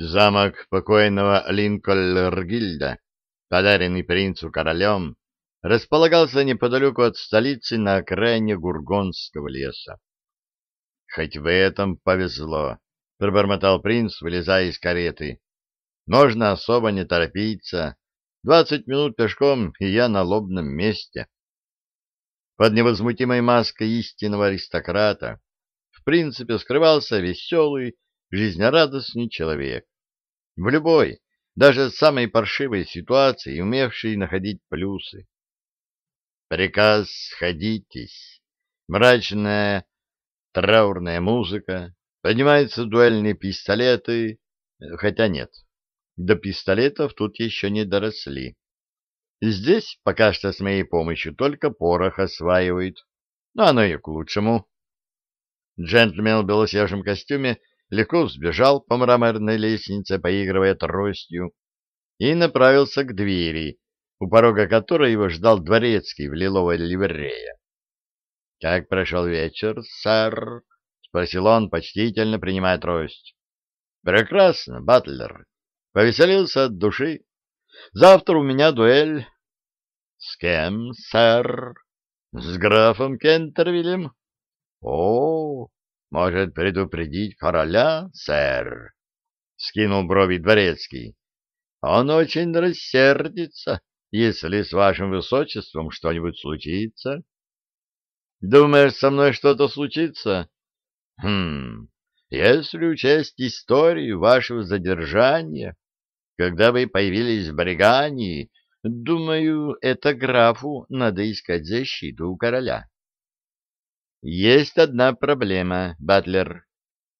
Замок покойного Линкольргильда, подаренный принцу королем, располагался неподалеку от столицы на окраине Гургонского леса. «Хоть в этом повезло», — пробормотал принц, вылезая из кареты. «Можно особо не торопиться. Двадцать минут пешком, и я на лобном месте». Под невозмутимой маской истинного аристократа в принципе скрывался веселый, жизнерадостный человек. В любой, даже самой паршивой ситуации, умевший находить плюсы. Приказ «Сходитесь». Мрачная траурная музыка, поднимаются дуэльные пистолеты, хотя нет, до пистолетов тут еще не доросли. Здесь пока что с моей помощью только порох осваивают, но оно и к лучшему. Джентльмен в белоснежном костюме легко взбежал по мраморной лестнице, поигрывая тростью, и направился к двери, у порога которой его ждал дворецкий в лиловой ливрее. — Как прошел вечер, сэр? — спросил он, почтительно принимая трость. — Прекрасно, Батлер. Повеселился от души. Завтра у меня дуэль. — С кем, сэр? — С графом Кентервилем. — О, может предупредить короля, сэр? — скинул брови дворецкий. — Он очень рассердится, если с вашим высочеством что-нибудь случится. — Думаешь, со мной что-то случится? — Хм, если учесть историю вашего задержания, когда вы появились в Бригании, думаю, это графу надо искать защиту у короля. Есть одна проблема, Батлер.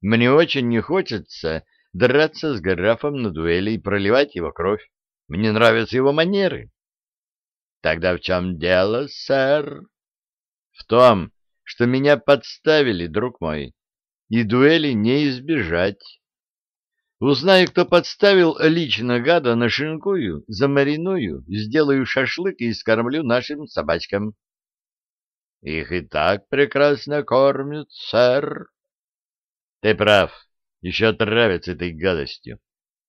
Мне очень не хочется драться с графом на дуэли и проливать его кровь. Мне нравятся его манеры. Тогда в чем дело, сэр? В том, что меня подставили, друг мой, и дуэли не избежать. Узнаю, кто подставил лично гада, нашинкую, замариную, сделаю шашлык и скормлю нашим собачкам. Их и так прекрасно кормят, сэр. Ты прав, еще травятся этой гадостью.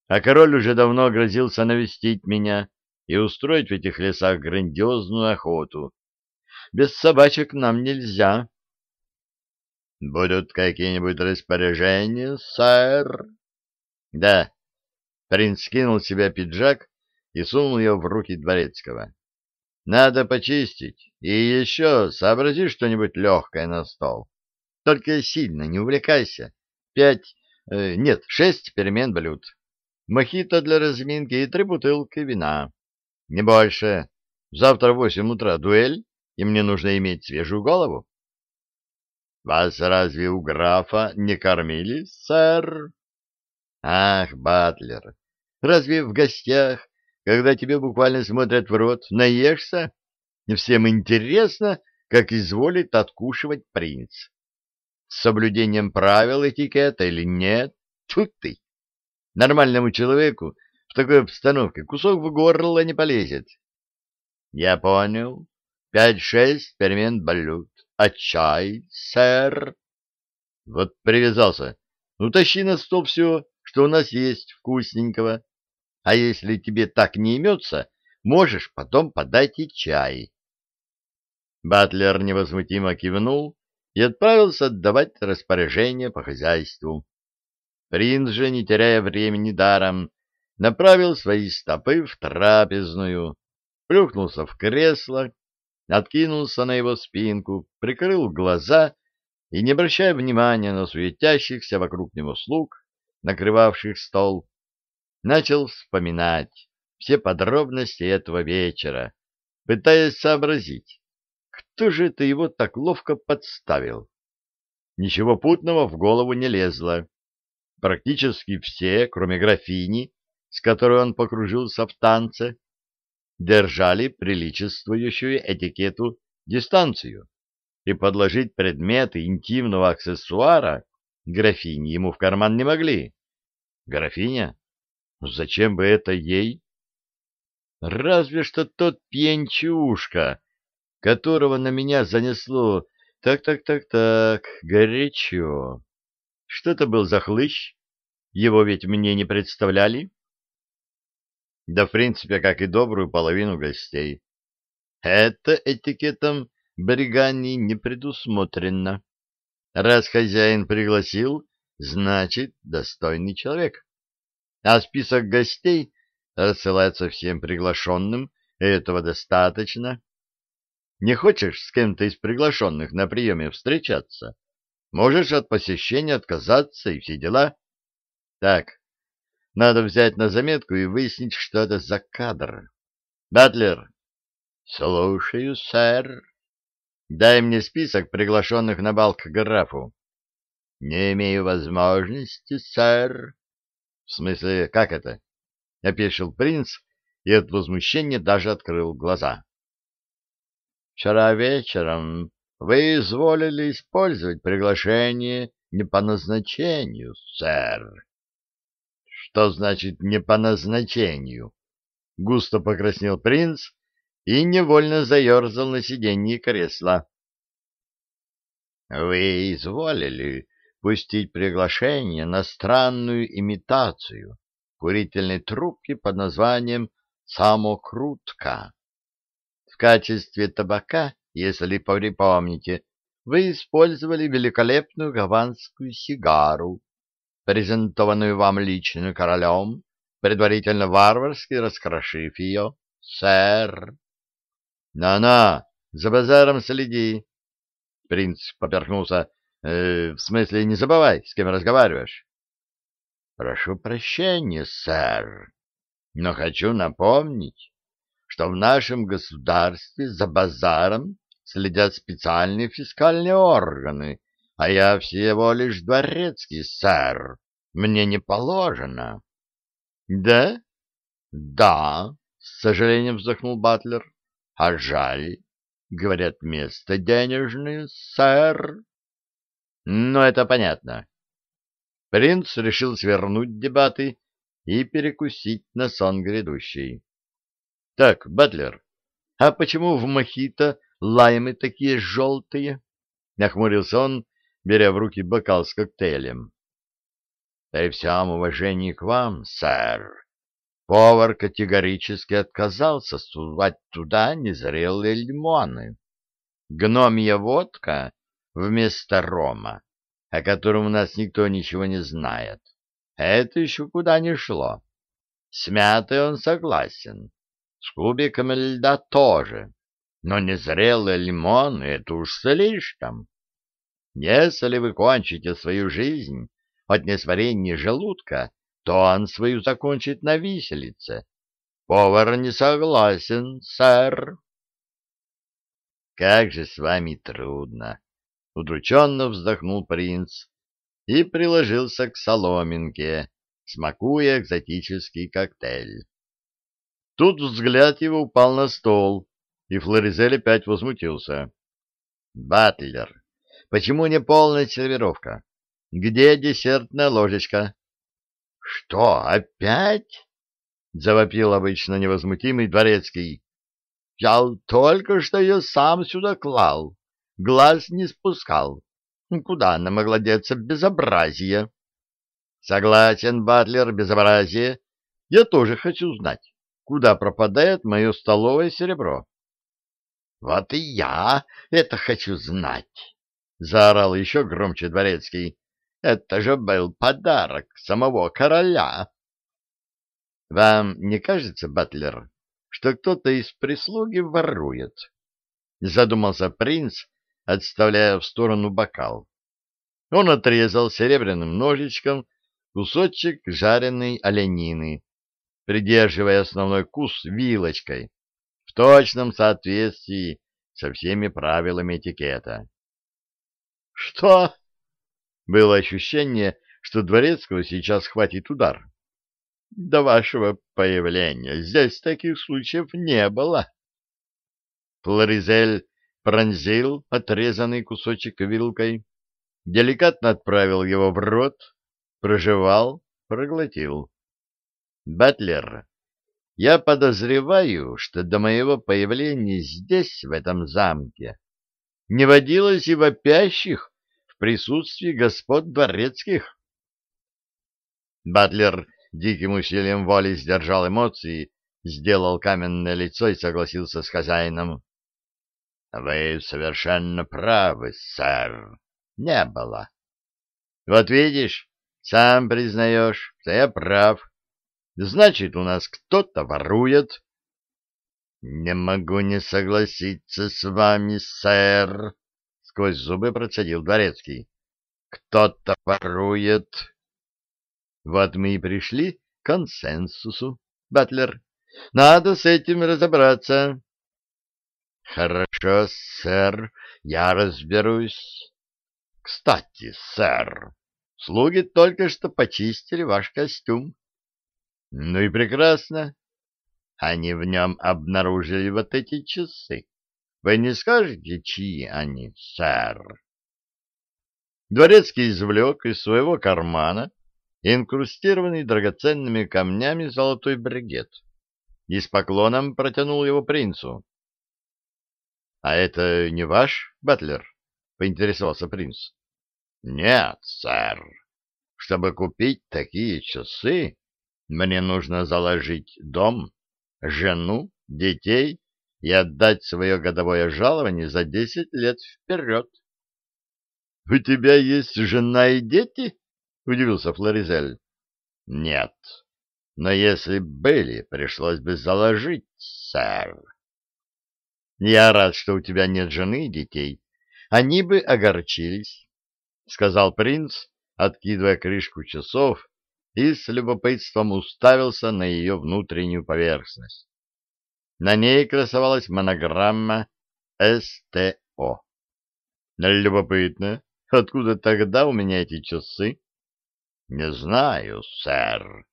А король уже давно грозился навестить меня и устроить в этих лесах грандиозную охоту. Без собачек нам нельзя. Будут какие-нибудь распоряжения, сэр? Да. Принц скинул себе пиджак и сунул его в руки дворецкого. Надо почистить. И еще сообрази что-нибудь легкое на стол. Только сильно не увлекайся. Пять, э, нет, шесть перемен блюд. Мохито для разминки и три бутылки вина. Не больше. Завтра в восемь утра дуэль, и мне нужно иметь свежую голову. Вас разве у графа не кормили, сэр? Ах, Батлер, разве в гостях когда тебе буквально смотрят в рот, наешься, и всем интересно, как изволит откушивать принц. С соблюдением правил этикета или нет, тут ты. Нормальному человеку в такой обстановке кусок в горло не полезет. Я понял. Пять-шесть перемен блюд. А чай, сэр? Вот привязался. Ну, тащи на стол все, что у нас есть вкусненького. А если тебе так не имется, можешь потом подать и чай. Батлер невозмутимо кивнул и отправился отдавать распоряжение по хозяйству. Принц же, не теряя времени даром, направил свои стопы в трапезную, плюхнулся в кресло, откинулся на его спинку, прикрыл глаза и, не обращая внимания на суетящихся вокруг него слуг, накрывавших стол, начал вспоминать все подробности этого вечера, пытаясь сообразить, кто же это его так ловко подставил. Ничего путного в голову не лезло. Практически все, кроме графини, с которой он покружился в танце, держали приличествующую этикету дистанцию, и подложить предметы интимного аксессуара графини ему в карман не могли. Графиня Зачем бы это ей? Разве что тот пьянчушка, которого на меня занесло так-так-так-так горячо. Что это был за хлыщ? Его ведь мне не представляли. Да, в принципе, как и добрую половину гостей. Это этикетом Бригани не предусмотрено. Раз хозяин пригласил, значит, достойный человек. А список гостей рассылается всем приглашенным, и этого достаточно. Не хочешь с кем-то из приглашенных на приеме встречаться? Можешь от посещения отказаться и все дела. Так, надо взять на заметку и выяснить, что это за кадр. Батлер. Слушаю, сэр. Дай мне список приглашенных на бал к графу. Не имею возможности, сэр. В смысле, как это? Опешил принц и от возмущения даже открыл глаза. Вчера вечером вы изволили использовать приглашение не по назначению, сэр. Что значит «не по назначению»? Густо покраснел принц и невольно заерзал на сиденье кресла. Вы изволили пустить приглашение на странную имитацию курительной трубки под названием «Самокрутка». В качестве табака если припомните, вы использовали великолепную гаванскую сигару, презентованную вам лично королем, предварительно варварски раскрошив ее, сэр. На-на, за базаром следи. Принц поперхнулся. Э, в смысле, не забывай, с кем разговариваешь. Прошу прощения, сэр, но хочу напомнить, что в нашем государстве за базаром следят специальные фискальные органы, а я всего лишь дворецкий, сэр. Мне не положено. — Да? — Да, — с сожалением вздохнул Батлер. — А жаль. Говорят, место денежное, сэр. — Ну, это понятно. Принц решил свернуть дебаты и перекусить на сон грядущий. — Так, Батлер, а почему в Мохито лаймы такие желтые? — нахмурился он, беря в руки бокал с коктейлем. — При всем уважении к вам, сэр, повар категорически отказался сувать туда незрелые лимоны. Гномья водка вместо рома, о котором у нас никто ничего не знает. Это еще куда не шло. С мятой он согласен, с кубиком льда тоже. Но незрелые лимоны — это уж слишком. Если вы кончите свою жизнь от несварения желудка, то он свою закончит на виселице. Повар не согласен, сэр. Как же с вами трудно! Удрученно вздохнул принц и приложился к соломинке, смакуя экзотический коктейль. Тут взгляд его упал на стол, и Флоризель опять возмутился. «Батлер, почему не полная сервировка? Где десертная ложечка?» «Что, опять?» — завопил обычно невозмутимый дворецкий. «Я только что ее сам сюда клал, глаз не спускал. Куда она могла деться безобразие?» «Согласен, Батлер, безобразие. Я тоже хочу знать, куда пропадает мое столовое серебро». — Вот и я это хочу знать! — заорал еще громче дворецкий. — Это же был подарок самого короля! — Вам не кажется, Батлер, что кто-то из прислуги ворует? — задумался принц, отставляя в сторону бокал. Он отрезал серебряным ножичком кусочек жареной оленины, придерживая основной кус вилочкой в точном соответствии со всеми правилами этикета. «Что?» Было ощущение, что Дворецкого сейчас хватит удар. «До вашего появления здесь таких случаев не было». Флоризель пронзил отрезанный кусочек вилкой, деликатно отправил его в рот, прожевал, проглотил. Батлер я подозреваю, что до моего появления здесь, в этом замке, не водилось и вопящих в присутствии господ дворецких. Батлер диким усилием воли сдержал эмоции, сделал каменное лицо и согласился с хозяином. — Вы совершенно правы, сэр. Не было. — Вот видишь, сам признаешь, что я прав. Значит, у нас кто-то ворует. — Не могу не согласиться с вами, сэр, — сквозь зубы процедил дворецкий. — Кто-то ворует. Вот мы и пришли к консенсусу, Батлер. Надо с этим разобраться. — Хорошо, сэр, я разберусь. Кстати, сэр, слуги только что почистили ваш костюм. Ну и прекрасно. Они в нем обнаружили вот эти часы. Вы не скажете, чьи они, сэр? Дворецкий извлек из своего кармана инкрустированный драгоценными камнями золотой бригет и с поклоном протянул его принцу. — А это не ваш, Батлер? — поинтересовался принц. — Нет, сэр. Чтобы купить такие часы, мне нужно заложить дом, жену, детей и отдать свое годовое жалование за десять лет вперед. — У тебя есть жена и дети? — удивился Флоризель. — Нет, но если были, пришлось бы заложить, сэр. — Я рад, что у тебя нет жены и детей. Они бы огорчились, — сказал принц, откидывая крышку часов и с любопытством уставился на ее внутреннюю поверхность. На ней красовалась монограмма СТО. Любопытно, откуда тогда у меня эти часы? Не знаю, сэр.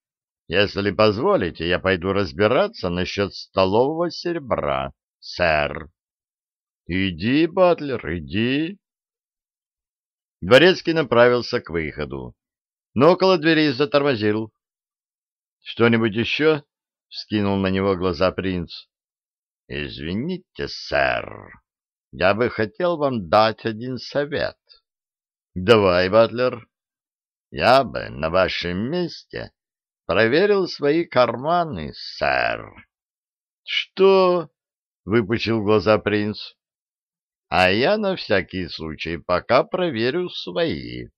Если позволите, я пойду разбираться насчет столового серебра, сэр. Иди, Батлер, иди. Дворецкий направился к выходу но около двери затормозил. — Что-нибудь еще? — вскинул на него глаза принц. — Извините, сэр, я бы хотел вам дать один совет. — Давай, Батлер. Я бы на вашем месте проверил свои карманы, сэр. — Что? — выпучил глаза принц. — А я на всякий случай пока проверю свои.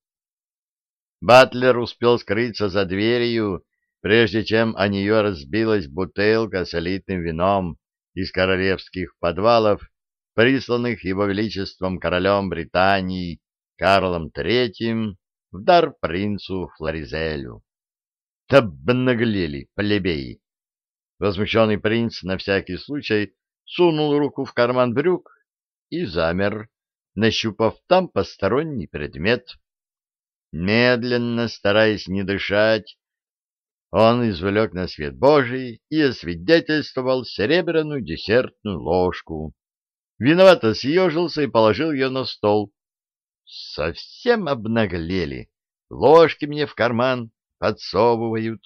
Батлер успел скрыться за дверью, прежде чем о нее разбилась бутылка с элитным вином из королевских подвалов, присланных его величеством королем Британии Карлом III в дар принцу Флоризелю. Обнаглели плебеи! Возмущенный принц на всякий случай сунул руку в карман брюк и замер, нащупав там посторонний предмет — Медленно, стараясь не дышать, он извлек на свет Божий и освидетельствовал серебряную десертную ложку. Виновато съежился и положил ее на стол. Совсем обнаглели. Ложки мне в карман подсовывают.